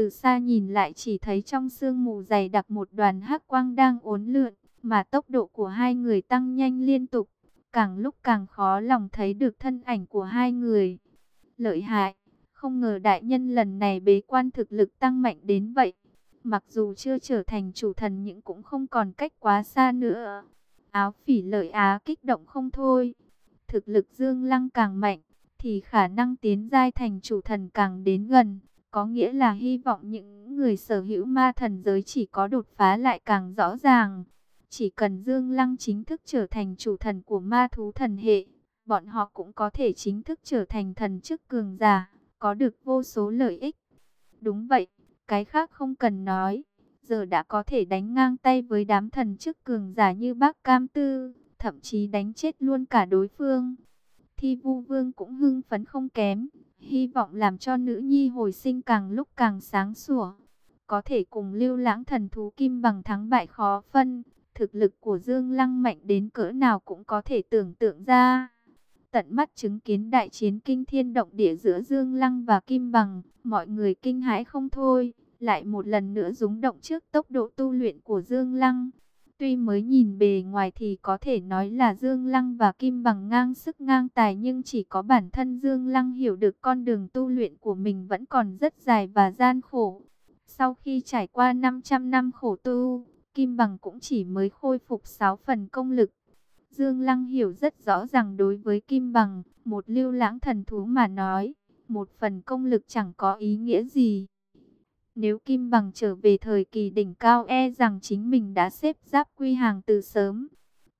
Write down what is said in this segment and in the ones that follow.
Từ xa nhìn lại chỉ thấy trong sương mù dày đặc một đoàn hắc quang đang uốn lượn, mà tốc độ của hai người tăng nhanh liên tục, càng lúc càng khó lòng thấy được thân ảnh của hai người. Lợi hại, không ngờ đại nhân lần này bế quan thực lực tăng mạnh đến vậy. Mặc dù chưa trở thành chủ thần nhưng cũng không còn cách quá xa nữa. Áo phỉ lợi á kích động không thôi. Thực lực dương lăng càng mạnh, thì khả năng tiến giai thành chủ thần càng đến gần. Có nghĩa là hy vọng những người sở hữu ma thần giới chỉ có đột phá lại càng rõ ràng. Chỉ cần Dương Lăng chính thức trở thành chủ thần của ma thú thần hệ, bọn họ cũng có thể chính thức trở thành thần chức cường giả, có được vô số lợi ích. Đúng vậy, cái khác không cần nói, giờ đã có thể đánh ngang tay với đám thần chức cường giả như bác Cam Tư, thậm chí đánh chết luôn cả đối phương. Thi vu vương cũng hưng phấn không kém, hy vọng làm cho nữ nhi hồi sinh càng lúc càng sáng sủa. Có thể cùng lưu lãng thần thú kim bằng thắng bại khó phân, thực lực của Dương Lăng mạnh đến cỡ nào cũng có thể tưởng tượng ra. Tận mắt chứng kiến đại chiến kinh thiên động địa giữa Dương Lăng và Kim Bằng, mọi người kinh hãi không thôi, lại một lần nữa rúng động trước tốc độ tu luyện của Dương Lăng. Tuy mới nhìn bề ngoài thì có thể nói là Dương Lăng và Kim Bằng ngang sức ngang tài nhưng chỉ có bản thân Dương Lăng hiểu được con đường tu luyện của mình vẫn còn rất dài và gian khổ. Sau khi trải qua 500 năm khổ tu, Kim Bằng cũng chỉ mới khôi phục 6 phần công lực. Dương Lăng hiểu rất rõ rằng đối với Kim Bằng, một lưu lãng thần thú mà nói, một phần công lực chẳng có ý nghĩa gì. Nếu Kim Bằng trở về thời kỳ đỉnh cao e rằng chính mình đã xếp giáp quy hàng từ sớm.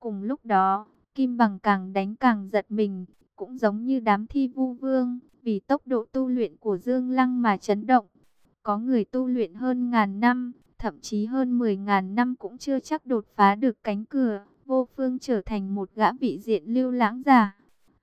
Cùng lúc đó, Kim Bằng càng đánh càng giật mình, cũng giống như đám thi vu vương, vì tốc độ tu luyện của Dương Lăng mà chấn động. Có người tu luyện hơn ngàn năm, thậm chí hơn 10.000 năm cũng chưa chắc đột phá được cánh cửa, vô phương trở thành một gã vị diện lưu lãng giả.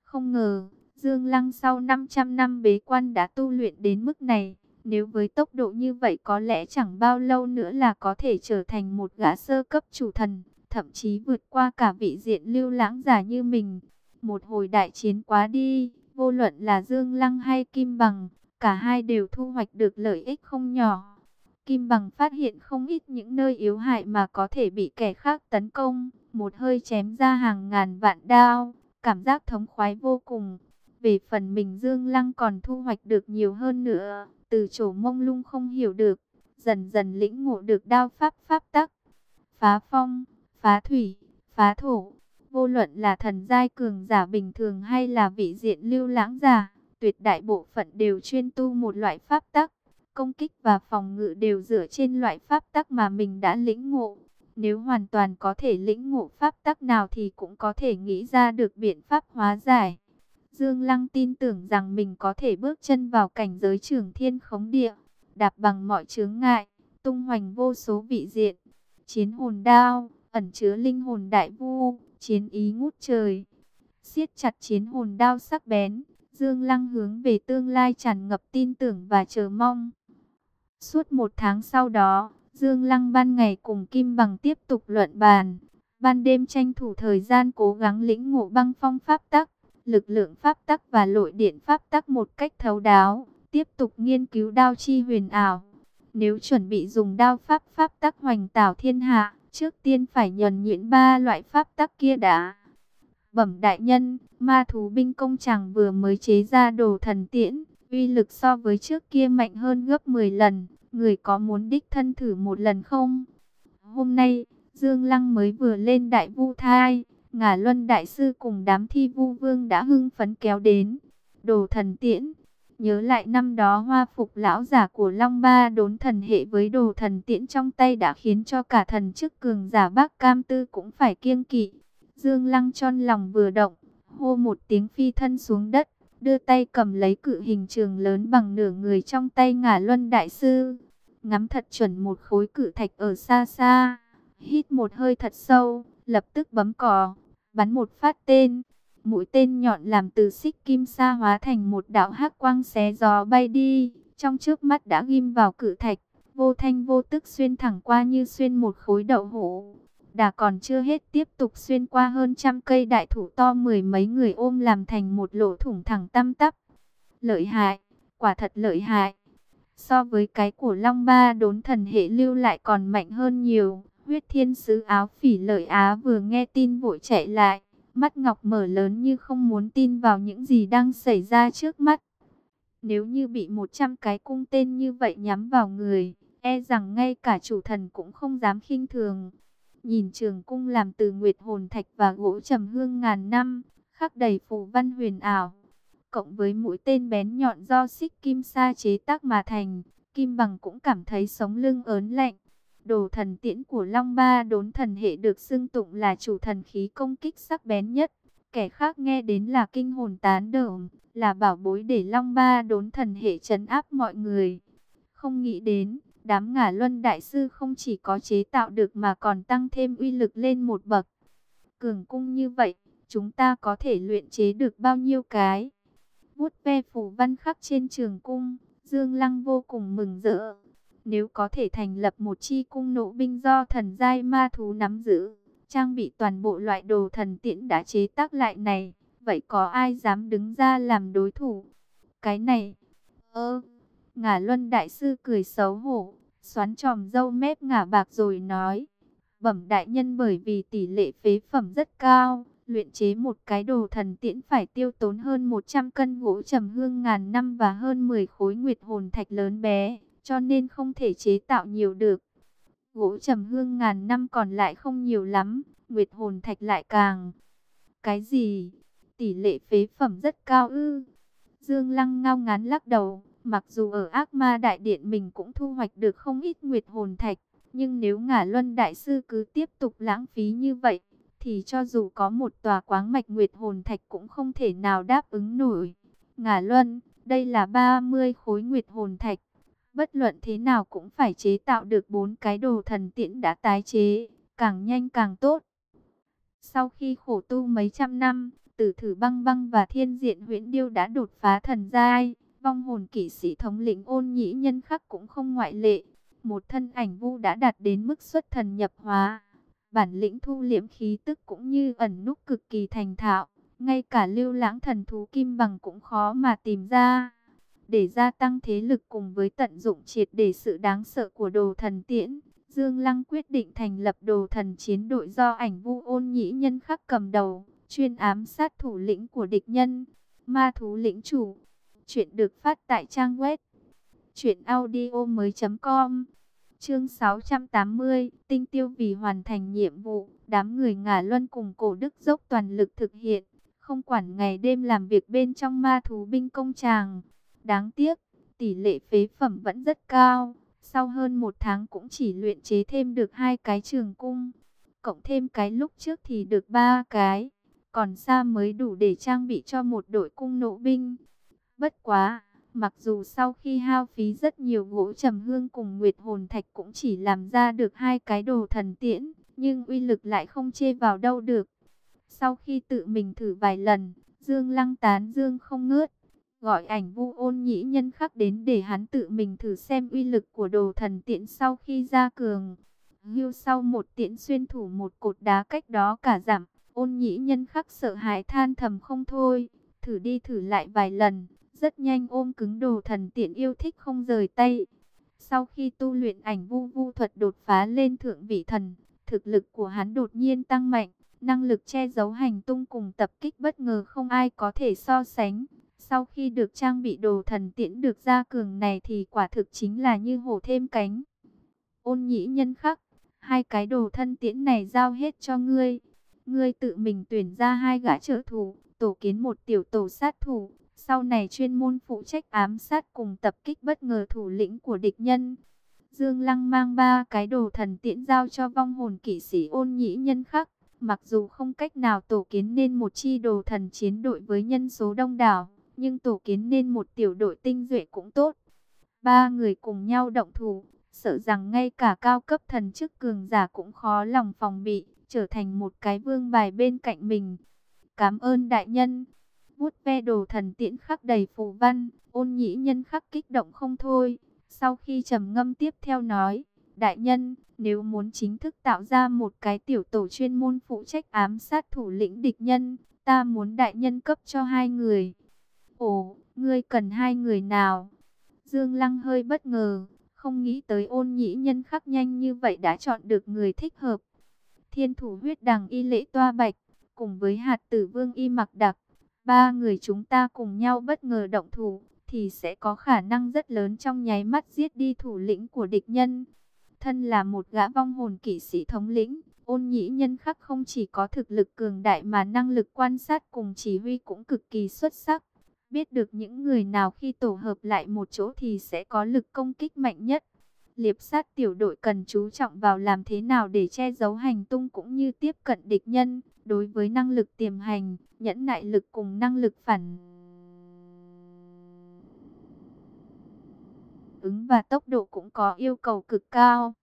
Không ngờ, Dương Lăng sau 500 năm bế quan đã tu luyện đến mức này, nếu với tốc độ như vậy có lẽ chẳng bao lâu nữa là có thể trở thành một gã sơ cấp chủ thần, thậm chí vượt qua cả vị diện lưu lãng giả như mình. Một hồi đại chiến quá đi, vô luận là Dương Lăng hay Kim Bằng, cả hai đều thu hoạch được lợi ích không nhỏ. Kim Bằng phát hiện không ít những nơi yếu hại mà có thể bị kẻ khác tấn công, một hơi chém ra hàng ngàn vạn đao, cảm giác thống khoái vô cùng. Về phần mình Dương Lăng còn thu hoạch được nhiều hơn nữa, từ chỗ mông lung không hiểu được, dần dần lĩnh ngộ được đao pháp pháp tắc. Phá phong, phá thủy, phá thổ, vô luận là thần giai cường giả bình thường hay là vị diện lưu lãng giả, tuyệt đại bộ phận đều chuyên tu một loại pháp tắc công kích và phòng ngự đều dựa trên loại pháp tắc mà mình đã lĩnh ngộ. Nếu hoàn toàn có thể lĩnh ngộ pháp tắc nào thì cũng có thể nghĩ ra được biện pháp hóa giải. Dương Lăng tin tưởng rằng mình có thể bước chân vào cảnh giới trường thiên khống địa, đạp bằng mọi chướng ngại, tung hoành vô số vị diện. Chiến hồn đao, ẩn chứa linh hồn đại vu, chiến ý ngút trời. siết chặt chiến hồn đao sắc bén, Dương Lăng hướng về tương lai tràn ngập tin tưởng và chờ mong. Suốt một tháng sau đó, Dương Lăng ban ngày cùng Kim Bằng tiếp tục luận bàn. Ban đêm tranh thủ thời gian cố gắng lĩnh ngộ băng phong pháp tắc, lực lượng pháp tắc và lội điện pháp tắc một cách thấu đáo. Tiếp tục nghiên cứu đao chi huyền ảo. Nếu chuẩn bị dùng đao pháp pháp tắc hoành tảo thiên hạ, trước tiên phải nhuần nhuyễn ba loại pháp tắc kia đã. Bẩm đại nhân, ma thú binh công chẳng vừa mới chế ra đồ thần tiễn, uy lực so với trước kia mạnh hơn gấp 10 lần, người có muốn đích thân thử một lần không? Hôm nay, Dương Lăng mới vừa lên đại vu thai, ngả luân đại sư cùng đám thi vu vương đã hưng phấn kéo đến. Đồ thần tiễn, nhớ lại năm đó hoa phục lão giả của Long Ba đốn thần hệ với đồ thần tiễn trong tay đã khiến cho cả thần chức cường giả bác cam tư cũng phải kiêng kỵ. Dương Lăng tròn lòng vừa động, hô một tiếng phi thân xuống đất đưa tay cầm lấy cự hình trường lớn bằng nửa người trong tay ngả luân đại sư. Ngắm thật chuẩn một khối cự thạch ở xa xa, hít một hơi thật sâu, lập tức bấm cò, bắn một phát tên. Mũi tên nhọn làm từ xích kim sa hóa thành một đạo hắc quang xé gió bay đi, trong trước mắt đã ghim vào cự thạch, vô thanh vô tức xuyên thẳng qua như xuyên một khối đậu hũ. Đã còn chưa hết tiếp tục xuyên qua hơn trăm cây đại thụ to mười mấy người ôm làm thành một lỗ thủng thẳng tăm tắp. Lợi hại, quả thật lợi hại. So với cái của Long Ba đốn thần hệ lưu lại còn mạnh hơn nhiều. Huyết thiên sứ áo phỉ lợi Á vừa nghe tin vội chạy lại. Mắt ngọc mở lớn như không muốn tin vào những gì đang xảy ra trước mắt. Nếu như bị 100 cái cung tên như vậy nhắm vào người, e rằng ngay cả chủ thần cũng không dám khinh thường. Nhìn trường cung làm từ nguyệt hồn thạch và gỗ trầm hương ngàn năm, khắc đầy phù văn huyền ảo. Cộng với mũi tên bén nhọn do xích kim sa chế tác mà thành, kim bằng cũng cảm thấy sống lưng ớn lạnh. Đồ thần tiễn của Long Ba đốn thần hệ được xưng tụng là chủ thần khí công kích sắc bén nhất. Kẻ khác nghe đến là kinh hồn tán đởm, là bảo bối để Long Ba đốn thần hệ trấn áp mọi người. Không nghĩ đến, đám ngả luân đại sư không chỉ có chế tạo được mà còn tăng thêm uy lực lên một bậc. Cường cung như vậy, chúng ta có thể luyện chế được bao nhiêu cái? Bút ve phủ văn khắc trên trường cung, Dương Lăng vô cùng mừng rỡ. Nếu có thể thành lập một chi cung nộ binh do thần giai ma thú nắm giữ, trang bị toàn bộ loại đồ thần tiễn đã chế tác lại này, vậy có ai dám đứng ra làm đối thủ? Cái này, ơ, ngả luân đại sư cười xấu hổ, xoắn tròm dâu mép ngả bạc rồi nói, bẩm đại nhân bởi vì tỷ lệ phế phẩm rất cao, luyện chế một cái đồ thần tiễn phải tiêu tốn hơn 100 cân gỗ trầm hương ngàn năm và hơn 10 khối nguyệt hồn thạch lớn bé, cho nên không thể chế tạo nhiều được. Gỗ trầm hương ngàn năm còn lại không nhiều lắm, nguyệt hồn thạch lại càng. Cái gì? Tỷ lệ phế phẩm rất cao ư? Dương Lăng ngao ngán lắc đầu, mặc dù ở ác ma đại điện mình cũng thu hoạch được không ít nguyệt hồn thạch, nhưng nếu ngả luân đại sư cứ tiếp tục lãng phí như vậy, thì cho dù có một tòa quáng mạch nguyệt hồn thạch cũng không thể nào đáp ứng nổi. Ngả luân, đây là 30 khối nguyệt hồn thạch. Bất luận thế nào cũng phải chế tạo được bốn cái đồ thần tiễn đã tái chế, càng nhanh càng tốt. Sau khi khổ tu mấy trăm năm, tử thử băng băng và thiên diện huyễn điêu đã đột phá thần giai. Vong hồn kỵ sĩ thống lĩnh ôn nhĩ nhân khắc cũng không ngoại lệ. Một thân ảnh vu đã đạt đến mức xuất thần nhập hóa bản lĩnh thu liễm khí tức cũng như ẩn núp cực kỳ thành thạo, ngay cả lưu lãng thần thú kim bằng cũng khó mà tìm ra. Để gia tăng thế lực cùng với tận dụng triệt để sự đáng sợ của đồ thần tiễn, Dương Lăng quyết định thành lập đồ thần chiến đội do ảnh vu ôn nhĩ nhân khắc cầm đầu, chuyên ám sát thủ lĩnh của địch nhân, ma thú lĩnh chủ. Chuyện được phát tại trang web truyệnaudio mới com Chương 680, tinh tiêu vì hoàn thành nhiệm vụ, đám người ngả luân cùng cổ đức dốc toàn lực thực hiện, không quản ngày đêm làm việc bên trong ma thú binh công tràng. Đáng tiếc, tỷ lệ phế phẩm vẫn rất cao, sau hơn một tháng cũng chỉ luyện chế thêm được hai cái trường cung, cộng thêm cái lúc trước thì được ba cái, còn xa mới đủ để trang bị cho một đội cung nộ binh. Bất quá! Mặc dù sau khi hao phí rất nhiều gỗ trầm hương cùng nguyệt hồn thạch cũng chỉ làm ra được hai cái đồ thần tiễn, nhưng uy lực lại không chê vào đâu được. Sau khi tự mình thử vài lần, Dương Lăng tán Dương không ngớt, gọi ảnh vu ôn nhĩ nhân khắc đến để hắn tự mình thử xem uy lực của đồ thần tiện sau khi ra cường. Hưu sau một tiện xuyên thủ một cột đá cách đó cả giảm, ôn nhĩ nhân khắc sợ hãi than thầm không thôi, thử đi thử lại vài lần rất nhanh ôm cứng đồ thần tiện yêu thích không rời tay. Sau khi tu luyện ảnh vu vu thuật đột phá lên thượng vị thần, thực lực của hắn đột nhiên tăng mạnh, năng lực che giấu hành tung cùng tập kích bất ngờ không ai có thể so sánh. Sau khi được trang bị đồ thần tiễn được gia cường này thì quả thực chính là như hổ thêm cánh. Ôn nhĩ nhân khắc, hai cái đồ thân tiễn này giao hết cho ngươi. Ngươi tự mình tuyển ra hai gã trợ thủ, tổ kiến một tiểu tổ sát thủ, sau này chuyên môn phụ trách ám sát cùng tập kích bất ngờ thủ lĩnh của địch nhân. Dương Lăng mang ba cái đồ thần tiễn giao cho vong hồn kỵ sĩ ôn nhĩ nhân khắc. Mặc dù không cách nào tổ kiến nên một chi đồ thần chiến đội với nhân số đông đảo, nhưng tổ kiến nên một tiểu đội tinh duệ cũng tốt. Ba người cùng nhau động thủ, sợ rằng ngay cả cao cấp thần chức cường giả cũng khó lòng phòng bị, trở thành một cái vương bài bên cạnh mình. Cảm ơn đại nhân bút ve đồ thần tiễn khắc đầy phù văn, ôn nhĩ nhân khắc kích động không thôi. Sau khi trầm ngâm tiếp theo nói, đại nhân, nếu muốn chính thức tạo ra một cái tiểu tổ chuyên môn phụ trách ám sát thủ lĩnh địch nhân, ta muốn đại nhân cấp cho hai người. Ồ, ngươi cần hai người nào? Dương Lăng hơi bất ngờ, không nghĩ tới ôn nhĩ nhân khắc nhanh như vậy đã chọn được người thích hợp. Thiên thủ huyết đằng y lễ toa bạch, cùng với hạt tử vương y mặc đặc, ba người chúng ta cùng nhau bất ngờ động thủ, thì sẽ có khả năng rất lớn trong nháy mắt giết đi thủ lĩnh của địch nhân. Thân là một gã vong hồn kỵ sĩ thống lĩnh, ôn nhĩ nhân khắc không chỉ có thực lực cường đại mà năng lực quan sát cùng chỉ huy cũng cực kỳ xuất sắc. Biết được những người nào khi tổ hợp lại một chỗ thì sẽ có lực công kích mạnh nhất. Liệp sát tiểu đội cần chú trọng vào làm thế nào để che giấu hành tung cũng như tiếp cận địch nhân. Đối với năng lực tiềm hành, nhẫn nại lực cùng năng lực phản ứng và tốc độ cũng có yêu cầu cực cao.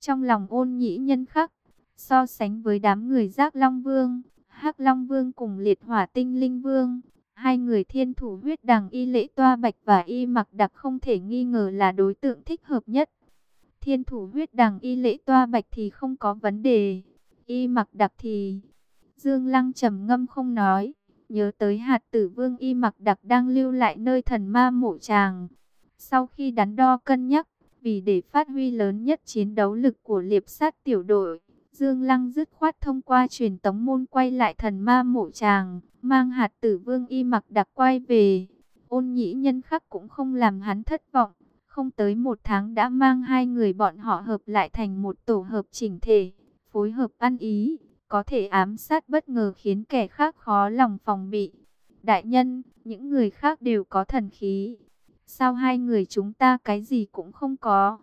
Trong lòng ôn nhĩ nhân khắc, so sánh với đám người giác Long Vương, hắc Long Vương cùng liệt hỏa tinh linh vương, hai người thiên thủ huyết đằng y lễ toa bạch và y mặc đặc không thể nghi ngờ là đối tượng thích hợp nhất. Thiên thủ huyết đằng y lễ toa bạch thì không có vấn đề, y mặc đặc thì... Dương Lăng trầm ngâm không nói, nhớ tới hạt tử vương y mặc đặc đang lưu lại nơi thần ma mộ tràng. Sau khi đắn đo cân nhắc, vì để phát huy lớn nhất chiến đấu lực của liệp sát tiểu đội, Dương Lăng dứt khoát thông qua truyền tống môn quay lại thần ma mộ tràng, mang hạt tử vương y mặc đặc quay về. Ôn nhĩ nhân khắc cũng không làm hắn thất vọng, không tới một tháng đã mang hai người bọn họ hợp lại thành một tổ hợp chỉnh thể, phối hợp ăn ý, có thể ám sát bất ngờ khiến kẻ khác khó lòng phòng bị. Đại nhân, những người khác đều có thần khí, Sao hai người chúng ta cái gì cũng không có?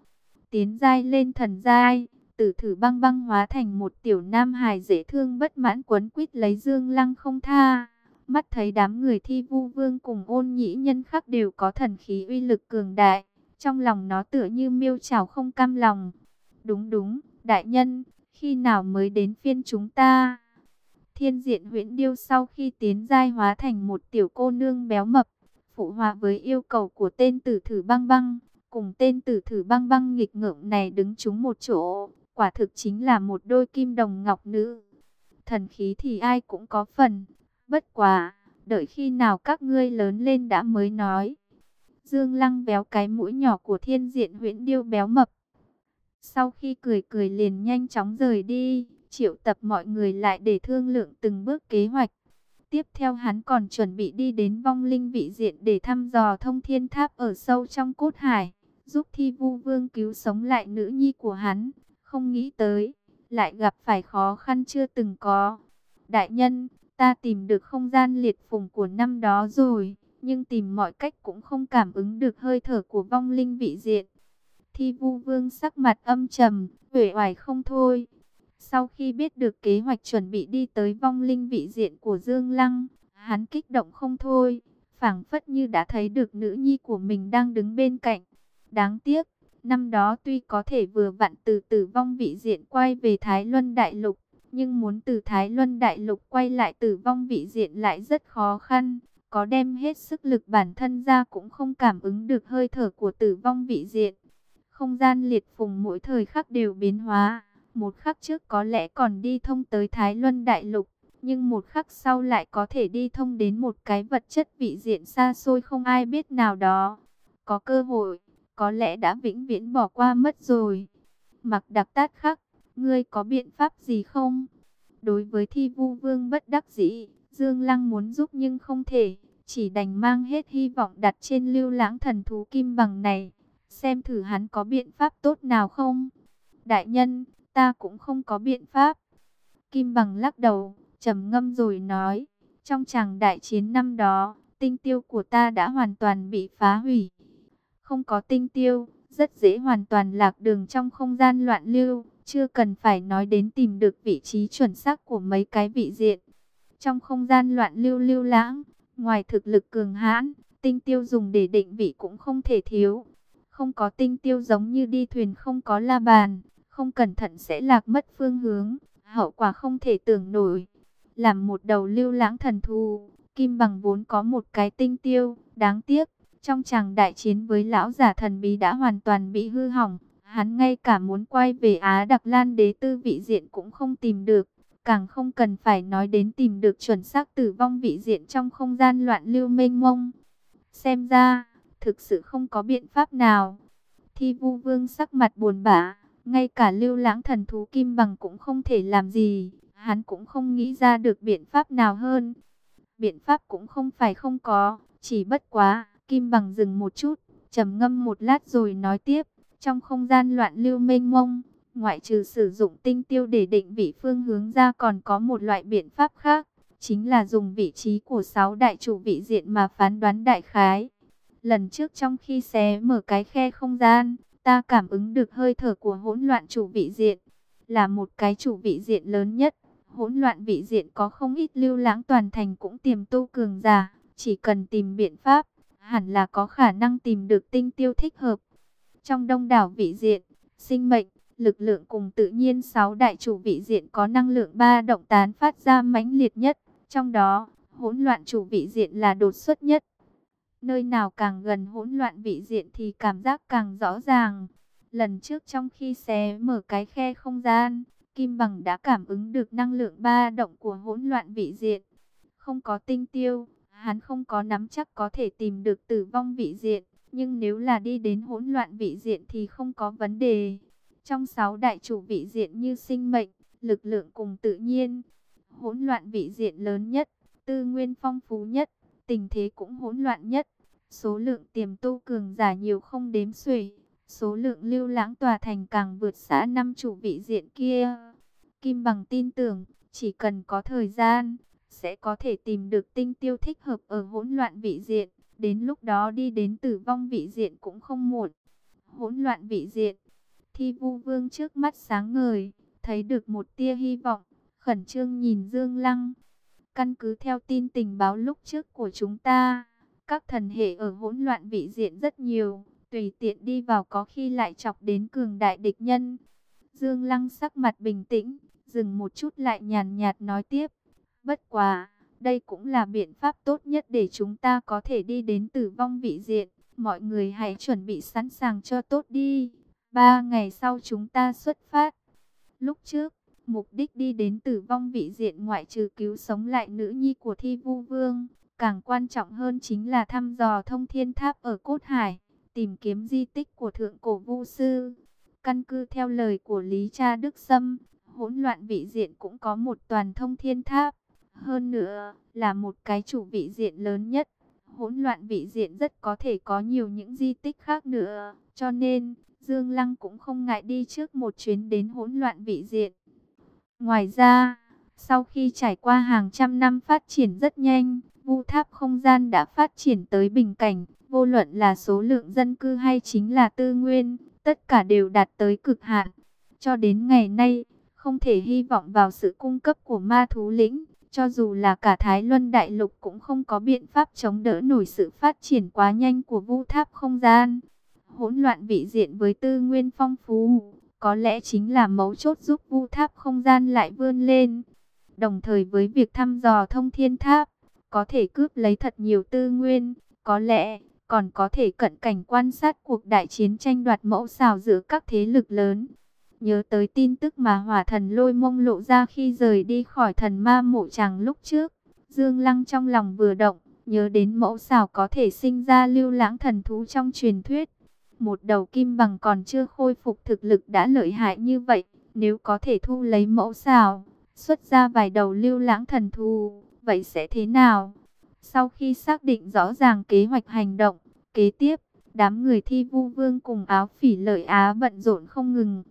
Tiến giai lên thần giai, tử thử băng băng hóa thành một tiểu nam hài dễ thương bất mãn quấn quýt lấy Dương Lăng không tha. Mắt thấy đám người thi vu vương cùng ôn nhĩ nhân khắc đều có thần khí uy lực cường đại. Trong lòng nó tựa như miêu trào không cam lòng. Đúng đúng, đại nhân, khi nào mới đến phiên chúng ta? Thiên diện huyễn điêu sau khi tiến giai hóa thành một tiểu cô nương béo mập, phụ hòa với yêu cầu của tên tử thử băng băng, cùng tên tử thử băng băng nghịch ngợm này đứng chúng một chỗ, quả thực chính là một đôi kim đồng ngọc nữ. Thần khí thì ai cũng có phần, bất quá, đợi khi nào các ngươi lớn lên đã mới nói. Dương Lăng béo cái mũi nhỏ của thiên diện huyễn điêu béo mập. Sau khi cười cười liền nhanh chóng rời đi, triệu tập mọi người lại để thương lượng từng bước kế hoạch. Tiếp theo hắn còn chuẩn bị đi đến vong linh vị diện để thăm dò thông thiên tháp ở sâu trong cốt hải, giúp thi vu vương cứu sống lại nữ nhi của hắn. Không nghĩ tới, lại gặp phải khó khăn chưa từng có. Đại nhân, ta tìm được không gian liệt phùng của năm đó rồi, nhưng tìm mọi cách cũng không cảm ứng được hơi thở của vong linh vị diện. Thi vu vương sắc mặt âm trầm, uể oải không thôi. Sau khi biết được kế hoạch chuẩn bị đi tới vong linh vị diện của Dương Lăng, hắn kích động không thôi, phảng phất như đã thấy được nữ nhi của mình đang đứng bên cạnh. Đáng tiếc, năm đó tuy có thể vừa vặn từ tử vong vị diện quay về Thái Luân Đại Lục, nhưng muốn từ Thái Luân Đại Lục quay lại tử vong vị diện lại rất khó khăn. Có đem hết sức lực bản thân ra cũng không cảm ứng được hơi thở của tử vong vị diện. Không gian liệt phùng mỗi thời khắc đều biến hóa một khắc trước có lẽ còn đi thông tới Thái Luân Đại Lục, nhưng một khắc sau lại có thể đi thông đến một cái vật chất vị diện xa xôi không ai biết nào đó. Có cơ hội, có lẽ đã vĩnh viễn bỏ qua mất rồi. Mặc đặc tát khắc, ngươi có biện pháp gì không? Đối với thi vu vương bất đắc dĩ, Dương Lăng muốn giúp nhưng không thể, chỉ đành mang hết hy vọng đặt trên lưu lãng thần thú kim bằng này. Xem thử hắn có biện pháp tốt nào không? Đại nhân, ta cũng không có biện pháp. Kim Bằng lắc đầu, trầm ngâm rồi nói, trong chàng đại chiến năm đó, tinh tiêu của ta đã hoàn toàn bị phá hủy. Không có tinh tiêu, rất dễ hoàn toàn lạc đường trong không gian loạn lưu, chưa cần phải nói đến tìm được vị trí chuẩn xác của mấy cái vị diện. Trong không gian loạn lưu lưu lãng, ngoài thực lực cường hãn, tinh tiêu dùng để định vị cũng không thể thiếu. Không có tinh tiêu giống như đi thuyền không có la bàn, không cẩn thận sẽ lạc mất phương hướng, hậu quả không thể tưởng nổi. Làm một đầu lưu lãng thần thù, Kim Bằng vốn có một cái tinh tiêu, đáng tiếc, trong chàng đại chiến với lão giả thần bí đã hoàn toàn bị hư hỏng, hắn ngay cả muốn quay về Á Đặc Lan đế tư vị diện cũng không tìm được, càng không cần phải nói đến tìm được chuẩn xác tử vong vị diện trong không gian loạn lưu mênh mông. Xem ra, thực sự không có biện pháp nào. Thi vu vương sắc mặt buồn bã, ngay cả lưu lãng thần thú kim bằng cũng không thể làm gì, hắn cũng không nghĩ ra được biện pháp nào hơn. Biện pháp cũng không phải không có, chỉ bất quá, kim bằng dừng một chút, trầm ngâm một lát rồi nói tiếp, trong không gian loạn lưu mênh mông, ngoại trừ sử dụng tinh tiêu để định vị phương hướng ra còn có một loại biện pháp khác, chính là dùng vị trí của sáu đại chủ vị diện mà phán đoán đại khái. Lần trước trong khi xé mở cái khe không gian, ta cảm ứng được hơi thở của hỗn loạn chủ vị diện, là một cái chủ vị diện lớn nhất. Hỗn loạn vị diện có không ít lưu lãng toàn thành cũng tiềm tu cường giả, chỉ cần tìm biện pháp, hẳn là có khả năng tìm được tinh tiêu thích hợp. Trong đông đảo vị diện, sinh mệnh, lực lượng cùng tự nhiên sáu đại chủ vị diện có năng lượng ba động tán phát ra mãnh liệt nhất, trong đó, hỗn loạn chủ vị diện là đột xuất nhất. Nơi nào càng gần hỗn loạn vị diện thì cảm giác càng rõ ràng. Lần trước trong khi xé mở cái khe không gian, Kim Bằng đã cảm ứng được năng lượng ba động của hỗn loạn vị diện. Không có tinh tiêu, hắn không có nắm chắc có thể tìm được tử vong vị diện. Nhưng nếu là đi đến hỗn loạn vị diện thì không có vấn đề. Trong sáu đại chủ vị diện như sinh mệnh, lực lượng cùng tự nhiên, hỗn loạn vị diện lớn nhất, tư nguyên phong phú nhất, tình thế cũng hỗn loạn nhất. Số lượng tiềm tu cường giả nhiều không đếm xuể, số lượng lưu lãng tòa thành càng vượt xã năm chủ vị diện kia. Kim Bằng tin tưởng, chỉ cần có thời gian, sẽ có thể tìm được tinh tiêu thích hợp ở hỗn loạn vị diện. Đến lúc đó đi đến tử vong vị diện cũng không muộn. Hỗn loạn vị diện, thi vu vương trước mắt sáng ngời, thấy được một tia hy vọng, khẩn trương nhìn Dương Lăng. Căn cứ theo tin tình báo lúc trước của chúng ta, các thần hệ ở hỗn loạn vị diện rất nhiều, tùy tiện đi vào có khi lại chọc đến cường đại địch nhân. Dương Lăng sắc mặt bình tĩnh, dừng một chút lại nhàn nhạt nói tiếp. Bất quá, đây cũng là biện pháp tốt nhất để chúng ta có thể đi đến tử vong vị diện. Mọi người hãy chuẩn bị sẵn sàng cho tốt đi. Ba ngày sau chúng ta xuất phát. Lúc trước, mục đích đi đến tử vong vị diện ngoại trừ cứu sống lại nữ nhi của thi vu vương. Càng quan trọng hơn chính là thăm dò thông thiên tháp ở Cốt Hải, tìm kiếm di tích của thượng cổ vu sư. Căn cứ theo lời của Lý Cha Đức Sâm, hỗn loạn vị diện cũng có một toàn thông thiên tháp. Hơn nữa, là một cái chủ vị diện lớn nhất. Hỗn loạn vị diện rất có thể có nhiều những di tích khác nữa. Cho nên, Dương Lăng cũng không ngại đi trước một chuyến đến hỗn loạn vị diện. Ngoài ra, sau khi trải qua hàng trăm năm phát triển rất nhanh, vu tháp không gian đã phát triển tới bình cảnh, vô luận là số lượng dân cư hay chính là tư nguyên, tất cả đều đạt tới cực hạn. Cho đến ngày nay, không thể hy vọng vào sự cung cấp của ma thú lĩnh, cho dù là cả Thái Luân Đại Lục cũng không có biện pháp chống đỡ nổi sự phát triển quá nhanh của vu tháp không gian. Hỗn loạn vị diện với tư nguyên phong phú, có lẽ chính là mấu chốt giúp vu tháp không gian lại vươn lên. Đồng thời với việc thăm dò thông thiên tháp, có thể cướp lấy thật nhiều tư nguyên, có lẽ còn có thể cận cảnh quan sát cuộc đại chiến tranh đoạt mẫu xào giữa các thế lực lớn. Nhớ tới tin tức mà hỏa thần lôi mông lộ ra khi rời đi khỏi thần ma mộ chàng lúc trước. Dương Lăng trong lòng vừa động, nhớ đến mẫu xảo có thể sinh ra lưu lãng thần thú trong truyền thuyết. Một đầu kim bằng còn chưa khôi phục thực lực đã lợi hại như vậy, nếu có thể thu lấy mẫu xảo, xuất ra vài đầu lưu lãng thần thú, vậy sẽ thế nào? Sau khi xác định rõ ràng kế hoạch hành động, kế tiếp, đám người thi vu vương cùng áo phỉ lợi Á bận rộn không ngừng.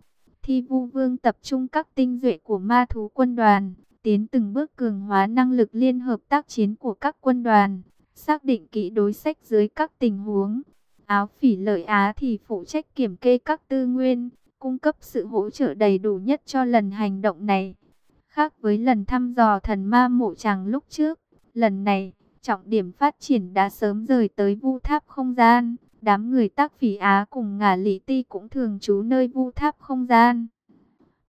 Thi vu vương tập trung các tinh duệ của ma thú quân đoàn, tiến từng bước cường hóa năng lực liên hợp tác chiến của các quân đoàn, xác định kỹ đối sách dưới các tình huống. Áo phỉ lợi Á thì phụ trách kiểm kê các tư nguyên, cung cấp sự hỗ trợ đầy đủ nhất cho lần hành động này. Khác với lần thăm dò thần ma mộ chàng lúc trước, lần này, trọng điểm phát triển đã sớm rời tới vu tháp không gian. Đám người tác phỉ Á cùng ngả lý ti cũng thường trú nơi vu tháp không gian.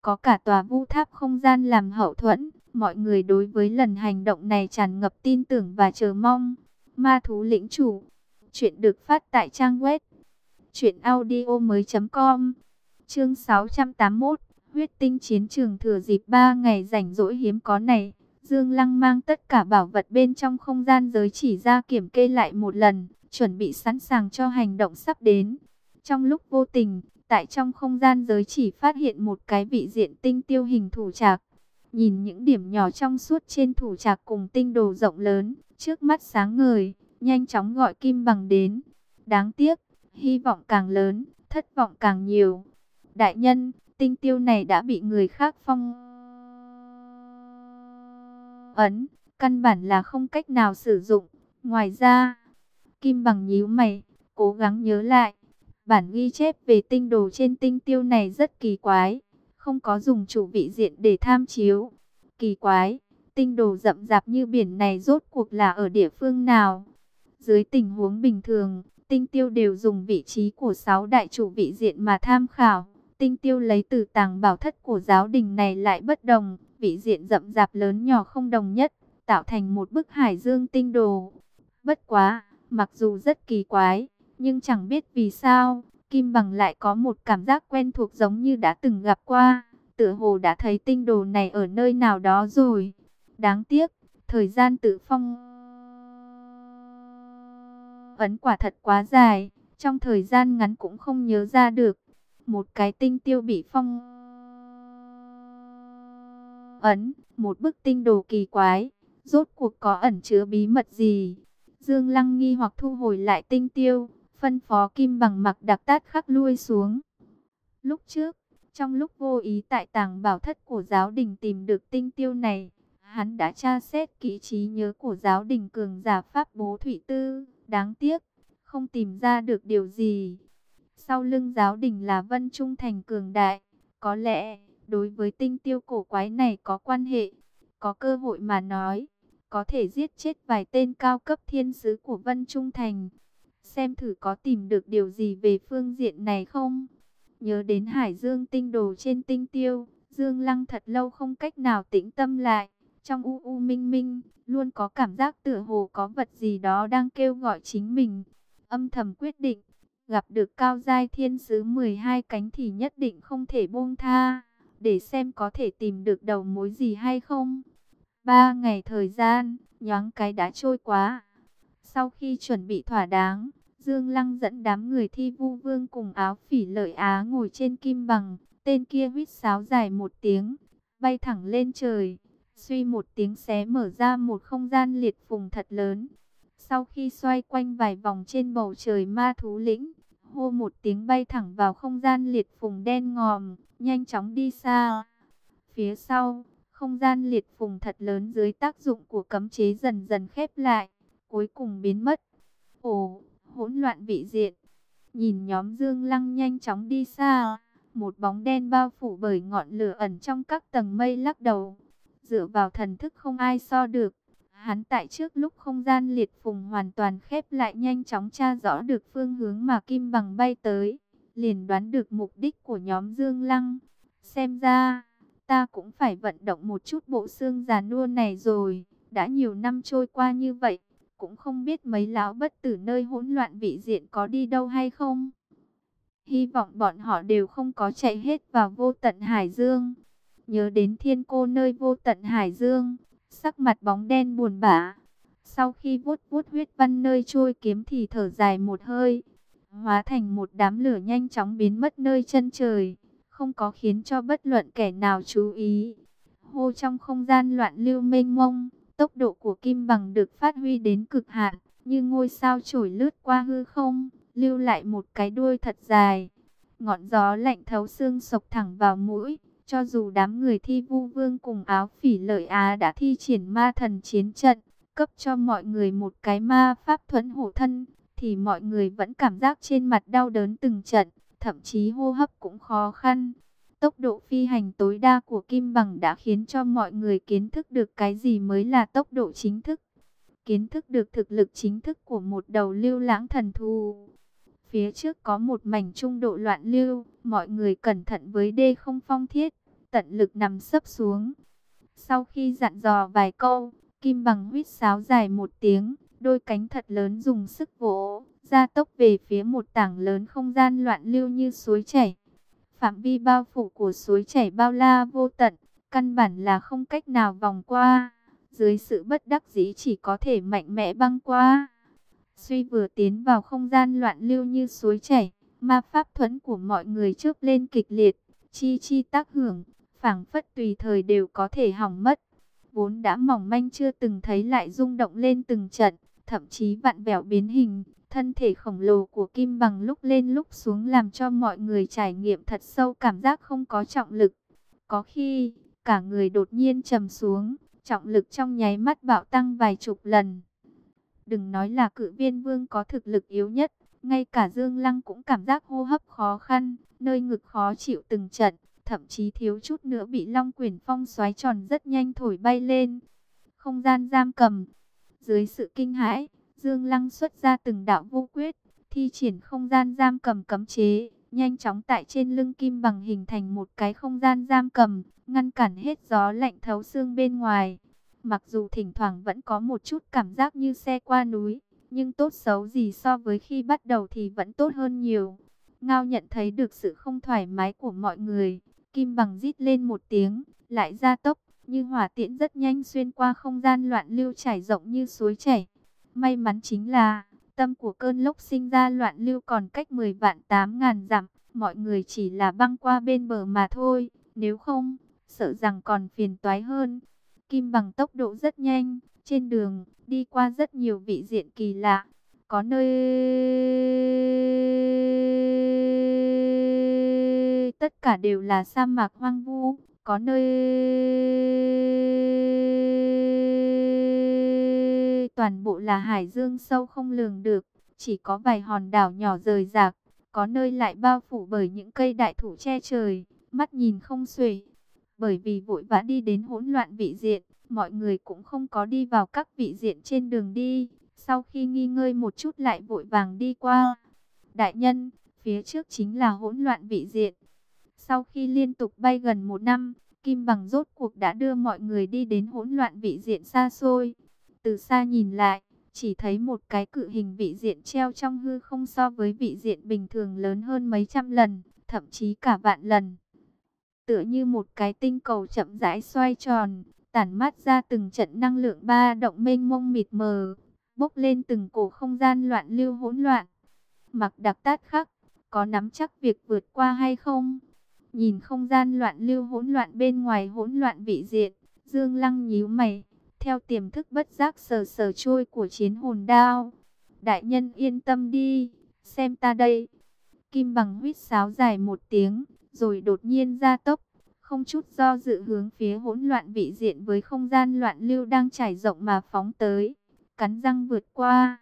Có cả tòa vu tháp không gian làm hậu thuẫn, mọi người đối với lần hành động này tràn ngập tin tưởng và chờ mong. Ma thú lĩnh chủ, chuyện được phát tại trang web truyệnaudiomoi.com. Chương 681, huyết tinh chiến trường thừa dịp 3 ngày rảnh rỗi hiếm có này, Dương Lăng mang tất cả bảo vật bên trong không gian giới chỉ ra kiểm kê lại một lần, chuẩn bị sẵn sàng cho hành động sắp đến. Trong lúc vô tình, tại trong không gian giới chỉ phát hiện một cái vị diện tinh tiêu hình thủ trạc. Nhìn những điểm nhỏ trong suốt trên thủ trạc cùng tinh đồ rộng lớn, trước mắt sáng ngời, nhanh chóng gọi Kim Bằng đến. Đáng tiếc, hy vọng càng lớn, thất vọng càng nhiều. Đại nhân, tinh tiêu này đã bị người khác phong ấn, căn bản là không cách nào sử dụng. Ngoài ra, Kim Bằng nhíu mày, cố gắng nhớ lại. Bản ghi chép về tinh đồ trên tinh tiêu này rất kỳ quái, không có dùng chủ vị diện để tham chiếu. Kỳ quái, tinh đồ rậm rạp như biển này rốt cuộc là ở địa phương nào? Dưới tình huống bình thường, tinh tiêu đều dùng vị trí của sáu đại chủ vị diện mà tham khảo. Tinh tiêu lấy từ tàng bảo thất của giáo đình này lại bất đồng, vị diện rậm rạp lớn nhỏ không đồng nhất, tạo thành một bức hải dương tinh đồ. Bất quá, mặc dù rất kỳ quái, nhưng chẳng biết vì sao, Kim Bằng lại có một cảm giác quen thuộc giống như đã từng gặp qua. Tựa hồ đã thấy tinh đồ này ở nơi nào đó rồi. Đáng tiếc, thời gian tự phong ấn quả thật quá dài, trong thời gian ngắn cũng không nhớ ra được. Một cái tinh tiêu bị phong ấn, một bức tinh đồ kỳ quái, rốt cuộc có ẩn chứa bí mật gì? Dương Lăng nghi hoặc thu hồi lại tinh tiêu, phân phó Kim Bằng mặc đặc tát khắc lui xuống. Lúc trước, trong lúc vô ý tại tàng bảo thất của giáo đình tìm được tinh tiêu này, hắn đã tra xét kỹ trí nhớ của giáo đình cường giả Pháp Bố Thủy Tư. Đáng tiếc, không tìm ra được điều gì. Sau lưng giáo đình là Vân Trung Thành cường đại, có lẽ đối với tinh tiêu cổ quái này có quan hệ, có cơ hội mà nói, có thể giết chết vài tên cao cấp thiên sứ của Vân Trung Thành. Xem thử có tìm được điều gì về phương diện này không? Nhớ đến Hải Dương tinh đồ trên tinh tiêu, Dương Lăng thật lâu không cách nào tĩnh tâm lại. Trong u u minh minh, luôn có cảm giác tựa hồ có vật gì đó đang kêu gọi chính mình. Âm thầm quyết định, gặp được cao giai thiên sứ 12 cánh thì nhất định không thể buông tha, để xem có thể tìm được đầu mối gì hay không. Ba ngày thời gian, nhoáng cái đã trôi quá. Sau khi chuẩn bị thỏa đáng, Dương Lăng dẫn đám người thi vu vương cùng áo phỉ lợi á ngồi trên kim bằng. Tên kia huýt sáo dài một tiếng, bay thẳng lên trời. Suy một tiếng xé mở ra một không gian liệt phùng thật lớn. Sau khi xoay quanh vài vòng trên bầu trời ma thú lĩnh, hô một tiếng bay thẳng vào không gian liệt phùng đen ngòm, nhanh chóng đi xa. Phía sau, không gian liệt phùng thật lớn dưới tác dụng của cấm chế dần dần khép lại, cuối cùng biến mất. Ồ, hỗn loạn vị diện. Nhìn nhóm Dương Lăng nhanh chóng đi xa, một bóng đen bao phủ bởi ngọn lửa ẩn trong các tầng mây lắc đầu. Dựa vào thần thức không ai so được. Hắn tại trước lúc không gian liệt phùng hoàn toàn khép lại nhanh chóng tra rõ được phương hướng mà Kim Bằng bay tới. Liền đoán được mục đích của nhóm Dương Lăng. Xem ra, ta cũng phải vận động một chút bộ xương già nua này rồi. Đã nhiều năm trôi qua như vậy, cũng không biết mấy lão bất tử nơi hỗn loạn vị diện có đi đâu hay không. Hy vọng bọn họ đều không có chạy hết vào vô tận Hải Dương. Nhớ đến thiên cô nơi vô tận Hải Dương, sắc mặt bóng đen buồn bã. Sau khi vuốt vuốt huyết văn nơi trôi kiếm thì thở dài một hơi, hóa thành một đám lửa nhanh chóng biến mất nơi chân trời, không có khiến cho bất luận kẻ nào chú ý. Hô trong không gian loạn lưu mênh mông, tốc độ của kim bằng được phát huy đến cực hạn, như ngôi sao trổi lướt qua hư không, lưu lại một cái đuôi thật dài. Ngọn gió lạnh thấu xương sộc thẳng vào mũi, cho dù đám người thi vu vương cùng áo phỉ lợi Á đã thi triển ma thần chiến trận, cấp cho mọi người một cái ma pháp thuẫn hộ thân, thì mọi người vẫn cảm giác trên mặt đau đớn từng trận, thậm chí hô hấp cũng khó khăn. Tốc độ phi hành tối đa của Kim Bằng đã khiến cho mọi người kiến thức được cái gì mới là tốc độ chính thức. Kiến thức được thực lực chính thức của một đầu lưu lãng thần thù. Phía trước có một mảnh trung độ loạn lưu, mọi người cẩn thận với đê không phong thiết, tận lực nằm sấp xuống. Sau khi dặn dò vài câu, Kim bằng huýt sáo dài một tiếng, đôi cánh thật lớn dùng sức vỗ, ra tốc về phía một tảng lớn không gian loạn lưu như suối chảy. Phạm vi bao phủ của suối chảy bao la vô tận, căn bản là không cách nào vòng qua. Dưới sự bất đắc dĩ chỉ có thể mạnh mẽ băng qua. Suy vừa tiến vào không gian loạn lưu như suối chảy, ma pháp thuẫn của mọi người chớp lên kịch liệt, chi chi tác hưởng, phảng phất tùy thời đều có thể hỏng mất. Vốn đã mỏng manh chưa từng thấy lại rung động lên từng trận, thậm chí vặn vẹo biến hình, thân thể khổng lồ của Kim Bằng lúc lên lúc xuống làm cho mọi người trải nghiệm thật sâu cảm giác không có trọng lực. Có khi, cả người đột nhiên trầm xuống, trọng lực trong nháy mắt bạo tăng vài chục lần. Đừng nói là cự viên vương có thực lực yếu nhất, ngay cả Dương Lăng cũng cảm giác hô hấp khó khăn, nơi ngực khó chịu từng trận, thậm chí thiếu chút nữa bị Long Quyển Phong xoáy tròn rất nhanh thổi bay lên. Không gian giam cầm, dưới sự kinh hãi, Dương Lăng xuất ra từng đạo vô quyết, thi triển không gian giam cầm cấm chế, nhanh chóng tại trên lưng kim bằng hình thành một cái không gian giam cầm, ngăn cản hết gió lạnh thấu xương bên ngoài. Mặc dù thỉnh thoảng vẫn có một chút cảm giác như xe qua núi, nhưng tốt xấu gì so với khi bắt đầu thì vẫn tốt hơn nhiều. Ngao nhận thấy được sự không thoải mái của mọi người, kim bằng rít lên một tiếng, lại ra tốc, như hỏa tiễn rất nhanh xuyên qua không gian loạn lưu chảy rộng như suối chảy. May mắn chính là, tâm của cơn lốc sinh ra loạn lưu còn cách 10 vạn 8 ngàn dặm, mọi người chỉ là băng qua bên bờ mà thôi, nếu không, sợ rằng còn phiền toái hơn. Kim bằng tốc độ rất nhanh, trên đường, đi qua rất nhiều vị diện kỳ lạ, có nơi tất cả đều là sa mạc hoang vu, có nơi toàn bộ là hải dương sâu không lường được, chỉ có vài hòn đảo nhỏ rời rạc, có nơi lại bao phủ bởi những cây đại thụ che trời, mắt nhìn không xuể. Bởi vì vội vã đi đến hỗn loạn vị diện, mọi người cũng không có đi vào các vị diện trên đường đi, sau khi nghi ngơi một chút lại vội vàng đi qua. Đại nhân, phía trước chính là hỗn loạn vị diện. Sau khi liên tục bay gần một năm, Kim Bằng rốt cuộc đã đưa mọi người đi đến hỗn loạn vị diện xa xôi. Từ xa nhìn lại, chỉ thấy một cái cự hình vị diện treo trong hư không so với vị diện bình thường lớn hơn mấy trăm lần, thậm chí cả vạn lần. Tựa như một cái tinh cầu chậm rãi xoay tròn, tản mát ra từng trận năng lượng ba động mênh mông mịt mờ, bốc lên từng cổ không gian loạn lưu hỗn loạn. Mặc đặc tát khắc, có nắm chắc việc vượt qua hay không? Nhìn không gian loạn lưu hỗn loạn bên ngoài hỗn loạn vị diện, Dương Lăng nhíu mày, theo tiềm thức bất giác sờ sờ trôi của chiến hồn đao. Đại nhân yên tâm đi, xem ta đây. Kim bằng huýt sáo dài một tiếng, rồi đột nhiên ra tốc, không chút do dự hướng phía hỗn loạn vị diện với không gian loạn lưu đang trải rộng mà phóng tới, cắn răng vượt qua.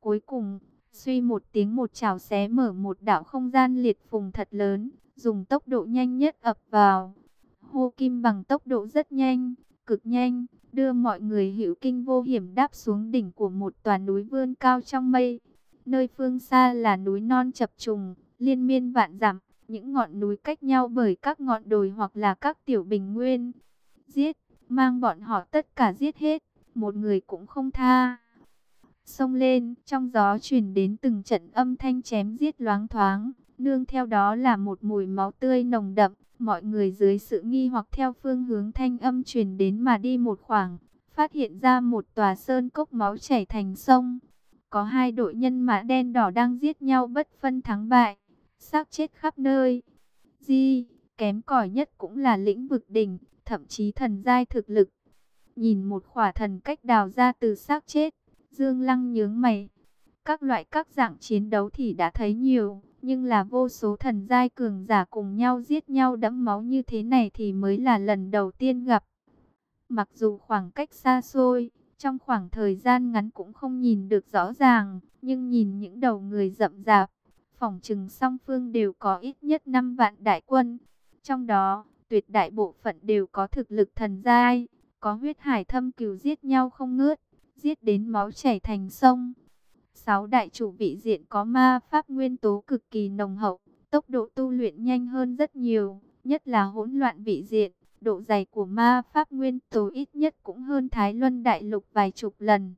Cuối cùng, suy một tiếng một chảo xé mở một đảo không gian liệt phùng thật lớn, dùng tốc độ nhanh nhất ập vào. Hô kim bằng tốc độ rất nhanh, cực nhanh, đưa mọi người hữu kinh vô hiểm đáp xuống đỉnh của một tòa núi vươn cao trong mây. Nơi phương xa là núi non chập trùng, liên miên vạn dặm, những ngọn núi cách nhau bởi các ngọn đồi hoặc là các tiểu bình nguyên. Giết, mang bọn họ tất cả giết hết, một người cũng không tha. Xông lên, trong gió truyền đến từng trận âm thanh chém giết loáng thoáng, nương theo đó là một mùi máu tươi nồng đậm. Mọi người dưới sự nghi hoặc theo phương hướng thanh âm truyền đến mà đi một khoảng, phát hiện ra một tòa sơn cốc máu chảy thành sông. Có hai đội nhân mã đen đỏ đang giết nhau bất phân thắng bại, xác chết khắp nơi. Di, kém cỏi nhất cũng là lĩnh vực đỉnh, thậm chí thần giai thực lực. Nhìn một khỏa thần cách đào ra từ xác chết, Dương Lăng nhướng mày. Các loại các dạng chiến đấu thì đã thấy nhiều, nhưng là vô số thần giai cường giả cùng nhau giết nhau đẫm máu như thế này thì mới là lần đầu tiên gặp. Mặc dù khoảng cách xa xôi, trong khoảng thời gian ngắn cũng không nhìn được rõ ràng, nhưng nhìn những đầu người rậm rạp, phòng trừng song phương đều có ít nhất 5 vạn đại quân. Trong đó, tuyệt đại bộ phận đều có thực lực thần giai, có huyết hải thâm cừu giết nhau không ngớt, giết đến máu chảy thành sông. Sáu đại chủ vị diện có ma pháp nguyên tố cực kỳ nồng hậu, tốc độ tu luyện nhanh hơn rất nhiều, nhất là hỗn loạn vị diện. Độ dày của ma pháp nguyên tố ít nhất cũng hơn Thái Luân Đại Lục vài chục lần.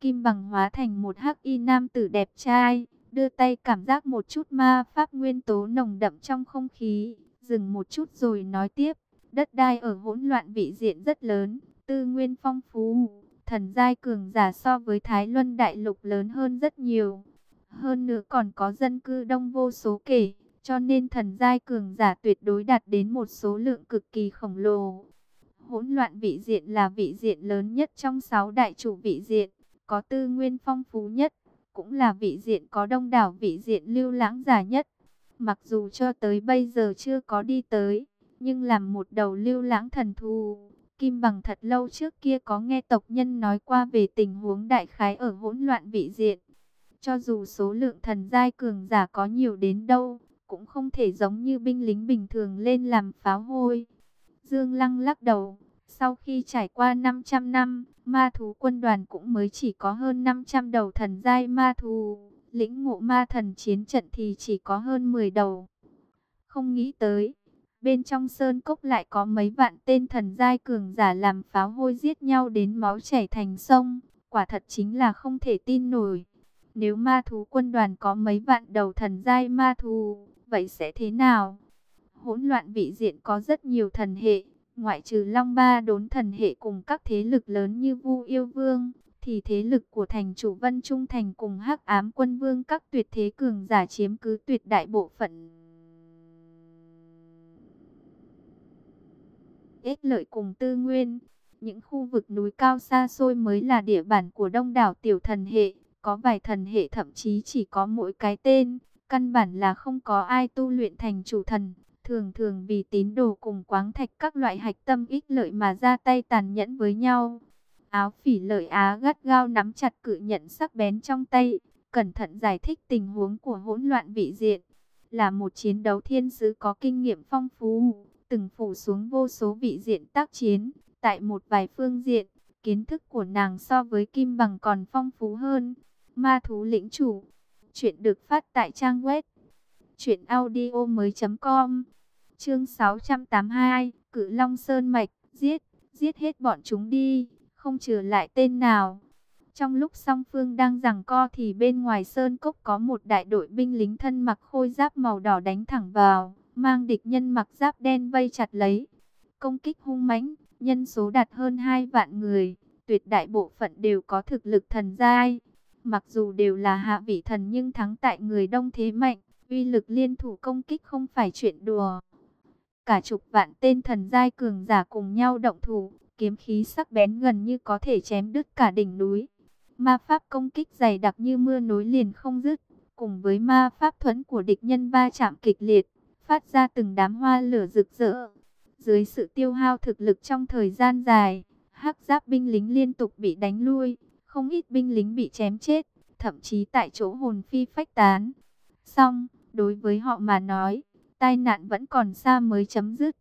Kim bằng hóa thành một hắc y nam tử đẹp trai, đưa tay cảm giác một chút ma pháp nguyên tố nồng đậm trong không khí, dừng một chút rồi nói tiếp. Đất đai ở hỗn loạn vị diện rất lớn, tư nguyên phong phú, thần giai cường giả so với Thái Luân Đại Lục lớn hơn rất nhiều. Hơn nữa còn có dân cư đông vô số kể, cho nên thần giai cường giả tuyệt đối đạt đến một số lượng cực kỳ khổng lồ. Hỗn loạn vị diện là vị diện lớn nhất trong 6 đại chủ vị diện, có tư nguyên phong phú nhất, cũng là vị diện có đông đảo vị diện lưu lãng giả nhất. Mặc dù cho tới bây giờ chưa có đi tới, nhưng làm một đầu lưu lãng thần thù, Kim Bằng thật lâu trước kia có nghe tộc nhân nói qua về tình huống đại khái ở hỗn loạn vị diện. Cho dù số lượng thần giai cường giả có nhiều đến đâu, cũng không thể giống như binh lính bình thường lên làm pháo hôi. Dương Lăng lắc đầu, sau khi trải qua 500 năm, ma thú quân đoàn cũng mới chỉ có hơn 500 đầu thần giai ma thú, lĩnh ngộ ma thần chiến trận thì chỉ có hơn 10 đầu. Không nghĩ tới, bên trong sơn cốc lại có mấy vạn tên thần giai cường giả làm pháo hôi giết nhau đến máu chảy thành sông, quả thật chính là không thể tin nổi. Nếu ma thú quân đoàn có mấy vạn đầu thần giai ma thú, vậy sẽ thế nào? Hỗn loạn vị diện có rất nhiều thần hệ, ngoại trừ Long Ba đốn thần hệ cùng các thế lực lớn như Vu Yêu Vương, thì thế lực của thành chủ Vân Trung Thành cùng Hắc Ám Quân Vương các tuyệt thế cường giả chiếm cứ tuyệt đại bộ phận. Ích lợi cùng tư nguyên, những khu vực núi cao xa xôi mới là địa bàn của đông đảo tiểu thần hệ, có vài thần hệ thậm chí chỉ có mỗi cái tên, căn bản là không có ai tu luyện thành chủ thần. Thường thường vì tín đồ cùng quáng thạch các loại hạch tâm ích lợi mà ra tay tàn nhẫn với nhau. Áo phỉ lợi á gắt gao nắm chặt cự nhận sắc bén trong tay, cẩn thận giải thích tình huống của hỗn loạn vị diện. Là một chiến đấu thiên sứ có kinh nghiệm phong phú, từng phủ xuống vô số vị diện tác chiến, tại một vài phương diện, kiến thức của nàng so với kim bằng còn phong phú hơn. Ma thú lĩnh chủ, chuyện được phát tại trang web chuyện audio mới.com Chương 682, Cự Long Sơn Mạch, giết, giết hết bọn chúng đi, không trừ lại tên nào. Trong lúc song phương đang giằng co thì bên ngoài sơn cốc có một đại đội binh lính thân mặc khôi giáp màu đỏ đánh thẳng vào, mang địch nhân mặc giáp đen vây chặt lấy. Công kích hung mãnh, nhân số đạt hơn 2 vạn người, tuyệt đại bộ phận đều có thực lực thần giai. Mặc dù đều là hạ vị thần nhưng thắng tại người đông thế mạnh, uy lực liên thủ công kích không phải chuyện đùa. Cả chục vạn tên thần giai cường giả cùng nhau động thủ, kiếm khí sắc bén gần như có thể chém đứt cả đỉnh núi. Ma pháp công kích dày đặc như mưa nối liền không dứt, cùng với ma pháp thuẫn của địch nhân va chạm kịch liệt, phát ra từng đám hoa lửa rực rỡ. Dưới sự tiêu hao thực lực trong thời gian dài, hắc giáp binh lính liên tục bị đánh lui, không ít binh lính bị chém chết, thậm chí tại chỗ hồn phi phách tán. Xong, đối với họ mà nói, tai nạn vẫn còn xa mới chấm dứt.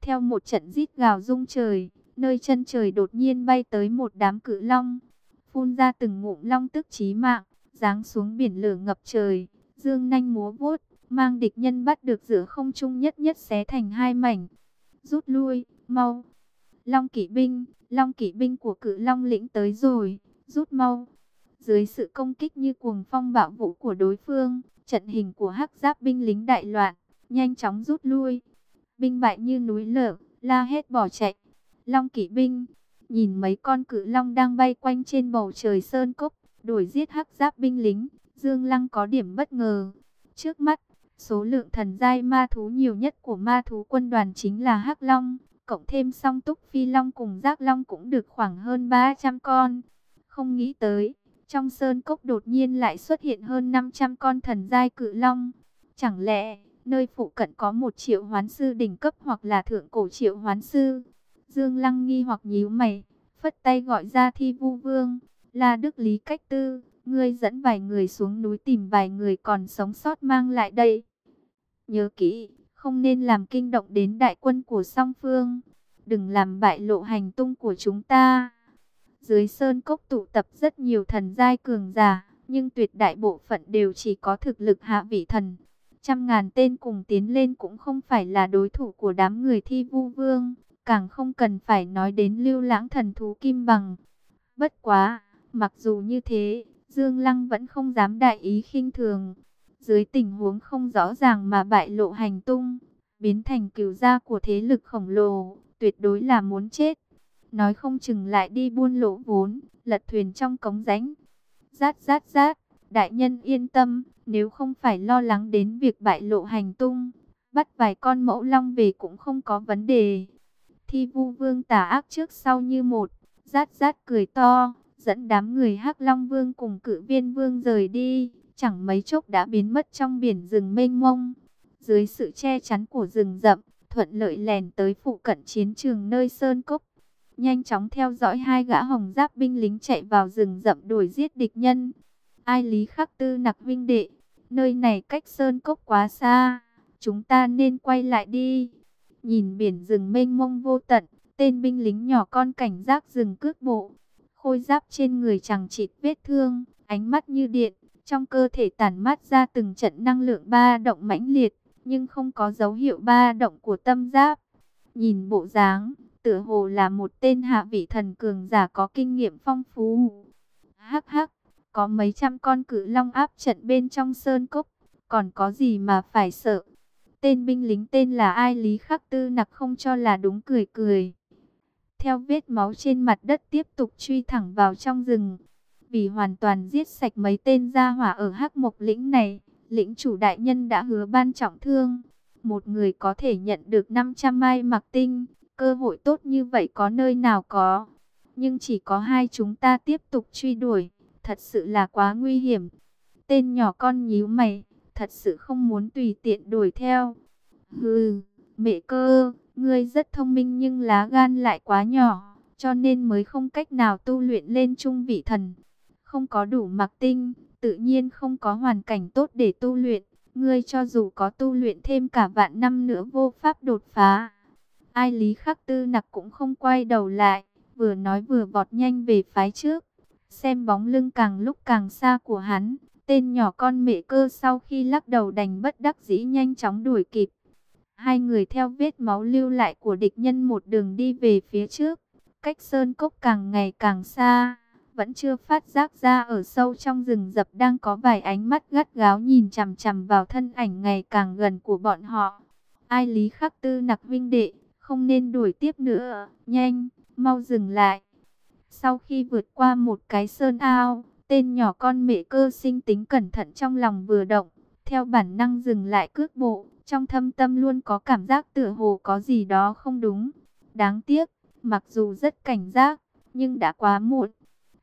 Theo một trận rít gào rung trời, nơi chân trời đột nhiên bay tới một đám cự long, phun ra từng ngụm long tức chí mạng, giáng xuống biển lửa ngập trời, dương nhanh múa vuốt, mang địch nhân bắt được giữa không trung nhất nhất xé thành hai mảnh. Rút lui, mau. Long kỵ binh, long kỵ binh của cự long lĩnh tới rồi, rút mau. Dưới sự công kích như cuồng phong bạo vũ của đối phương, trận hình của hắc giáp binh lính đại loạn, nhanh chóng rút lui. Binh bại như núi lở, la hết bỏ chạy. Long kỵ binh, nhìn mấy con cự long đang bay quanh trên bầu trời sơn cốc, đuổi giết hắc giáp binh lính, Dương Lăng có điểm bất ngờ. Trước mắt, số lượng thần giai ma thú nhiều nhất của ma thú quân đoàn chính là hắc long, cộng thêm song túc phi long cùng giác long cũng được khoảng hơn 300 con. Không nghĩ tới, trong sơn cốc đột nhiên lại xuất hiện hơn 500 con thần giai cự long. Chẳng lẽ nơi phụ cận có một triệu hoán sư đỉnh cấp hoặc là thượng cổ triệu hoán sư. Dương Lăng nghi hoặc nhíu mày, phất tay gọi ra thi vu vương, là Đức Lý Cách Tư, ngươi dẫn vài người xuống núi tìm vài người còn sống sót mang lại đây. Nhớ kỹ, không nên làm kinh động đến đại quân của song phương, đừng làm bại lộ hành tung của chúng ta. Dưới sơn cốc tụ tập rất nhiều thần giai cường giả, nhưng tuyệt đại bộ phận đều chỉ có thực lực hạ vị thần trăm ngàn tên cùng tiến lên cũng không phải là đối thủ của đám người thi vu vương, càng không cần phải nói đến lưu lãng thần thú kim bằng. Bất quá, mặc dù như thế, Dương Lăng vẫn không dám đại ý khinh thường. Dưới tình huống không rõ ràng mà bại lộ hành tung, biến thành cửu gia của thế lực khổng lồ, tuyệt đối là muốn chết. nói không chừng lại đi buôn lỗ vốn, lật thuyền trong cống rãnh. Rát rát rát, đại nhân yên tâm, nếu không phải lo lắng đến việc bại lộ hành tung, bắt vài con mẫu long về cũng không có vấn đề. Thi vu vương tà ác trước sau như một, rát rát cười to, dẫn đám người hắc long vương cùng cự viên vương rời đi, chẳng mấy chốc đã biến mất trong biển rừng mênh mông. Dưới sự che chắn của rừng rậm, thuận lợi lèn tới phụ cận chiến trường nơi sơn cốc. Nhanh chóng theo dõi hai gã hồng giáp binh lính chạy vào rừng rậm đuổi giết địch nhân. Ai lý khắc tư nặc vinh đệ, nơi này cách sơn cốc quá xa, chúng ta nên quay lại đi. Nhìn biển rừng mênh mông vô tận, tên binh lính nhỏ con cảnh giác rừng cước bộ. Khôi giáp trên người chẳng chịt vết thương, ánh mắt như điện, trong cơ thể tản mát ra từng trận năng lượng ba động mãnh liệt, nhưng không có dấu hiệu ba động của tâm giáp. Nhìn bộ dáng, tựa hồ là một tên hạ vị thần cường giả có kinh nghiệm phong phú. Hắc hắc, có mấy trăm con cự long áp trận bên trong sơn cốc, còn có gì mà phải sợ. Tên binh lính tên là ai Lý Khắc Tư nặc không cho là đúng cười cười. Theo vết máu trên mặt đất tiếp tục truy thẳng vào trong rừng. Vì hoàn toàn giết sạch mấy tên gia hỏa ở hắc mộc lĩnh này, lĩnh chủ đại nhân đã hứa ban trọng thương. Một người có thể nhận được 500 mai mặc tinh, cơ hội tốt như vậy có nơi nào có. Nhưng chỉ có hai chúng ta tiếp tục truy đuổi, thật sự là quá nguy hiểm. Tên nhỏ con nhíu mày, thật sự không muốn tùy tiện đuổi theo. Hừ, mẹ cơ, ngươi rất thông minh nhưng lá gan lại quá nhỏ, cho nên mới không cách nào tu luyện lên trung vị thần. Không có đủ mặc tinh, tự nhiên không có hoàn cảnh tốt để tu luyện. Ngươi cho dù có tu luyện thêm cả vạn năm nữa vô pháp đột phá. Ai lý khắc tư nặc cũng không quay đầu lại, vừa nói vừa vọt nhanh về phái trước. Xem bóng lưng càng lúc càng xa của hắn, tên nhỏ con mẹ cơ sau khi lắc đầu đành bất đắc dĩ nhanh chóng đuổi kịp. Hai người theo vết máu lưu lại của địch nhân một đường đi về phía trước, cách sơn cốc càng ngày càng xa, vẫn chưa phát giác ra ở sâu trong rừng rập đang có vài ánh mắt gắt gáo nhìn chằm chằm vào thân ảnh ngày càng gần của bọn họ. Ai lý khắc tư nặc vinh đệ, không nên đuổi tiếp nữa, nhanh, mau dừng lại. Sau khi vượt qua một cái sơn ao, tên nhỏ con mẹ cơ sinh tính cẩn thận trong lòng vừa động, theo bản năng dừng lại cước bộ, trong thâm tâm luôn có cảm giác tựa hồ có gì đó không đúng. Đáng tiếc, mặc dù rất cảnh giác, nhưng đã quá muộn.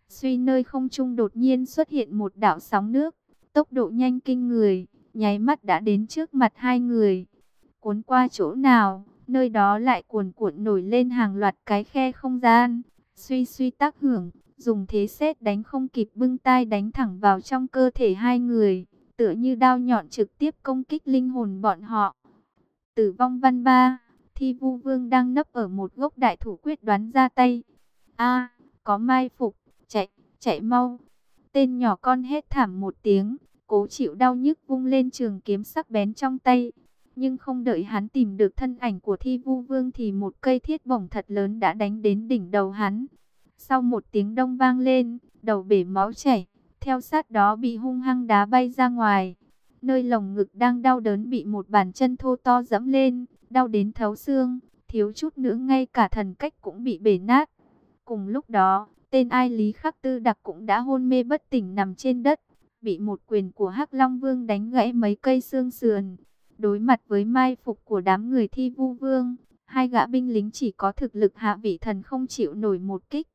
Suy nơi không trung đột nhiên xuất hiện một đảo sóng nước, tốc độ nhanh kinh người, nháy mắt đã đến trước mặt hai người. Cuốn qua chỗ nào, nơi đó lại cuồn cuộn nổi lên hàng loạt cái khe không gian, suy suy tác hưởng, dùng thế xét đánh không kịp bưng tay đánh thẳng vào trong cơ thể hai người, tựa như đao nhọn trực tiếp công kích linh hồn bọn họ. Tử vong văn ba, thi vu vương đang nấp ở một gốc đại thủ quyết đoán ra tay. a có mai phục, chạy, mau. Tên nhỏ con hét thảm một tiếng, cố chịu đau nhức vung lên trường kiếm sắc bén trong tay. Nhưng không đợi hắn tìm được thân ảnh của thi vu vương thì một cây thiết bổng thật lớn đã đánh đến đỉnh đầu hắn. Sau một tiếng đông vang lên, đầu bể máu chảy, theo sát đó bị hung hăng đá bay ra ngoài. Nơi lồng ngực đang đau đớn bị một bàn chân thô to dẫm lên, đau đến thấu xương, thiếu chút nữa ngay cả thần cách cũng bị bể nát. Cùng lúc đó, tên ai Lý Khắc Tư Đặc cũng đã hôn mê bất tỉnh nằm trên đất, bị một quyền của Hắc Long Vương đánh gãy mấy cây xương sườn. Đối mặt với mai phục của đám người thi vu vương, hai gã binh lính chỉ có thực lực hạ vị thần không chịu nổi một kích.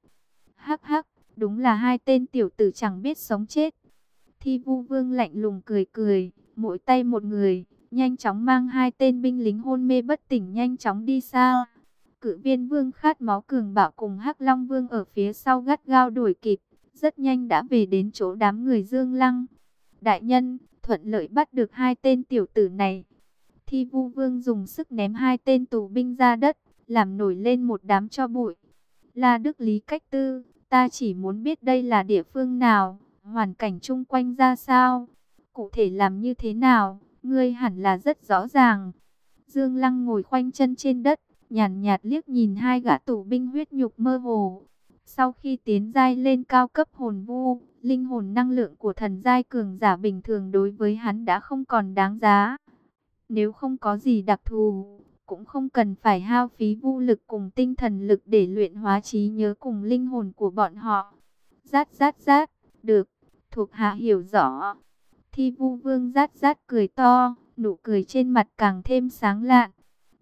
Hắc hắc, đúng là hai tên tiểu tử chẳng biết sống chết. Thi vu vương lạnh lùng cười cười, mỗi tay một người, nhanh chóng mang hai tên binh lính hôn mê bất tỉnh nhanh chóng đi xa. Cự viên vương khát máu cường bạo cùng hắc long vương ở phía sau gắt gao đuổi kịp, rất nhanh đã về đến chỗ đám người dương lăng. Đại nhân, thuận lợi bắt được hai tên tiểu tử này. Thi vu vương dùng sức ném hai tên tù binh ra đất, làm nổi lên một đám cho bụi. La Đức Lý Cách Tư, ta chỉ muốn biết đây là địa phương nào, hoàn cảnh chung quanh ra sao, cụ thể làm như thế nào, ngươi hẳn là rất rõ ràng. Dương Lăng ngồi khoanh chân trên đất, nhàn nhạt liếc nhìn hai gã tù binh huyết nhục mơ hồ. Sau khi tiến giai lên cao cấp hồn vu, linh hồn năng lượng của thần giai cường giả bình thường đối với hắn đã không còn đáng giá. Nếu không có gì đặc thù, cũng không cần phải hao phí vũ lực cùng tinh thần lực để luyện hóa trí nhớ cùng linh hồn của bọn họ. Rát rát rát, được, thuộc hạ hiểu rõ. Thi vu vương rát rát cười to, nụ cười trên mặt càng thêm sáng lạn.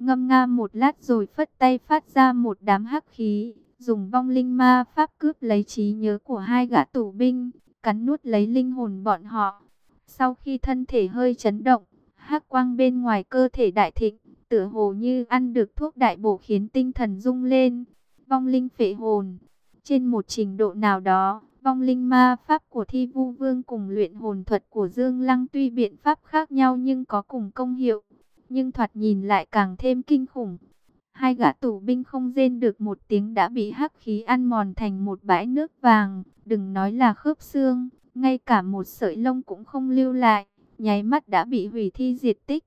Ngâm nga một lát rồi phất tay phát ra một đám hắc khí, dùng vong linh ma pháp cướp lấy trí nhớ của hai gã tù binh, cắn nuốt lấy linh hồn bọn họ. Sau khi thân thể hơi chấn động, hắc quang bên ngoài cơ thể đại thịnh, tựa hồ như ăn được thuốc đại bổ khiến tinh thần rung lên. Vong linh phệ hồn, trên một trình độ nào đó, vong linh ma pháp của thi vu vương cùng luyện hồn thuật của Dương Lăng tuy biện pháp khác nhau nhưng có cùng công hiệu, nhưng thoạt nhìn lại càng thêm kinh khủng. Hai gã tù binh không rên được một tiếng đã bị hắc khí ăn mòn thành một bãi nước vàng, đừng nói là khớp xương, ngay cả một sợi lông cũng không lưu lại, nháy mắt đã bị hủy thi diệt tích.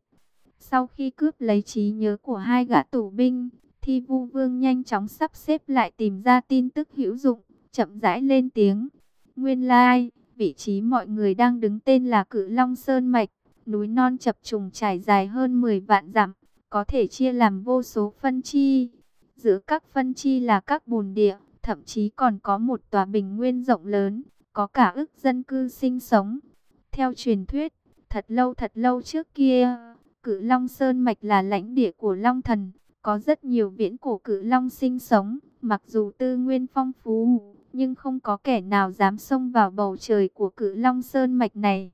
Sau khi cướp lấy trí nhớ của hai gã tù binh, Thi Vu Vương nhanh chóng sắp xếp lại tìm ra tin tức hữu dụng, chậm rãi lên tiếng. Nguyên lai, vị trí mọi người đang đứng tên là Cự Long Sơn Mạch, núi non chập trùng trải dài hơn 10 vạn dặm, có thể chia làm vô số phân chi. Giữa các phân chi là các bùn địa, thậm chí còn có một tòa bình nguyên rộng lớn, có cả ức dân cư sinh sống. Theo truyền thuyết, thật lâu thật lâu trước kia, Cự Long Sơn Mạch là lãnh địa của Long Thần, có rất nhiều viễn cổ cự long sinh sống, mặc dù tư nguyên phong phú, nhưng không có kẻ nào dám xông vào bầu trời của cự long sơn mạch này.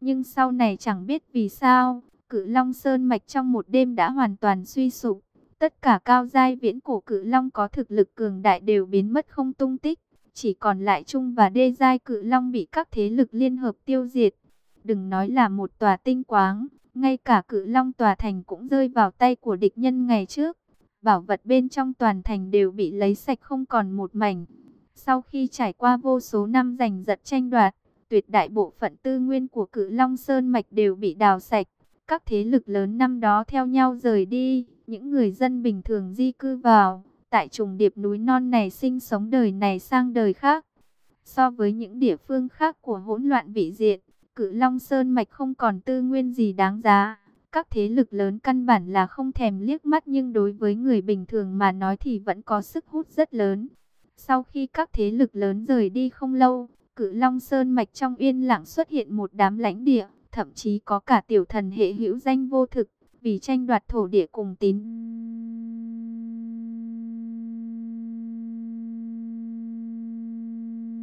Nhưng sau này chẳng biết vì sao, cự long sơn mạch trong một đêm đã hoàn toàn suy sụp. Tất cả cao giai viễn cổ cự long có thực lực cường đại đều biến mất không tung tích. Chỉ còn lại trung và đê giai cự long bị các thế lực liên hợp tiêu diệt. Đừng nói là một tòa tinh quáng, ngay cả cự long tòa thành cũng rơi vào tay của địch nhân ngày trước. Bảo vật bên trong toàn thành đều bị lấy sạch không còn một mảnh. Sau khi trải qua vô số năm giành giật tranh đoạt, tuyệt đại bộ phận tư nguyên của cự long sơn mạch đều bị đào sạch. Các thế lực lớn năm đó theo nhau rời đi, những người dân bình thường di cư vào. Tại trùng điệp núi non này sinh sống đời này sang đời khác. So với những địa phương khác của hỗn loạn vị diện, Cự Long Sơn Mạch không còn tư nguyên gì đáng giá. Các thế lực lớn căn bản là không thèm liếc mắt nhưng đối với người bình thường mà nói thì vẫn có sức hút rất lớn. Sau khi các thế lực lớn rời đi không lâu, Cự Long Sơn Mạch trong yên lặng xuất hiện một đám lãnh địa, thậm chí có cả tiểu thần hệ hữu danh vô thực, vì tranh đoạt thổ địa cùng tín.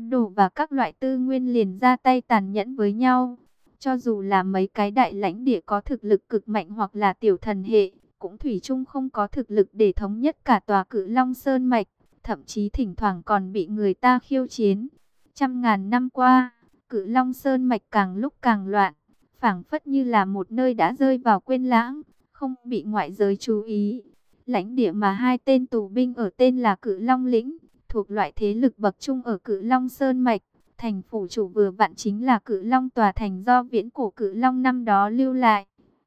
đồ và các loại tư nguyên liền ra tay tàn nhẫn với nhau. Cho dù là mấy cái đại lãnh địa có thực lực cực mạnh hoặc là tiểu thần hệ, cũng thủy chung không có thực lực để thống nhất cả tòa cự long sơn mạch, thậm chí thỉnh thoảng còn bị người ta khiêu chiến. Trăm ngàn năm qua, cự long sơn mạch càng lúc càng loạn, phảng phất như là một nơi đã rơi vào quên lãng, không bị ngoại giới chú ý. Lãnh địa mà hai tên tù binh ở tên là Cự Long Lĩnh, thuộc loại thế lực bậc trung ở Cự Long Sơn Mạch. Thành phủ chủ vừa vặn chính là Cự Long tòa thành do viễn cổ Cự Long năm đó lưu lại.